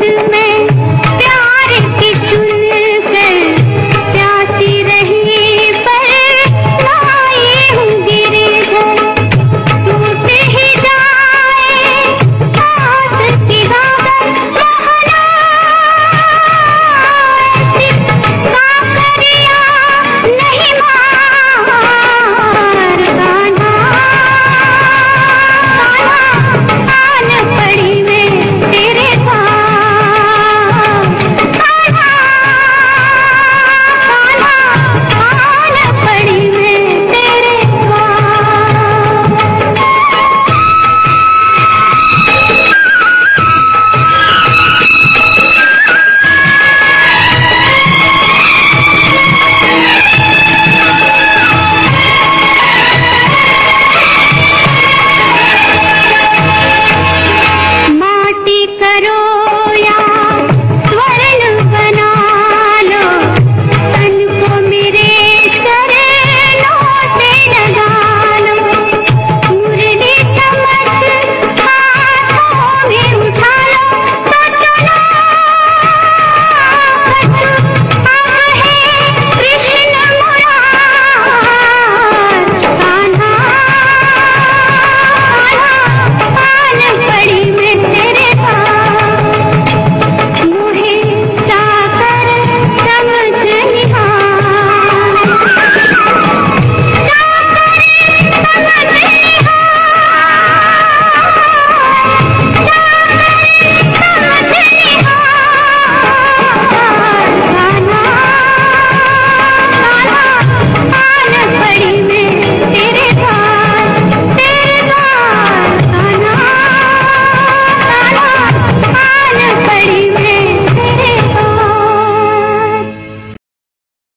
दिल में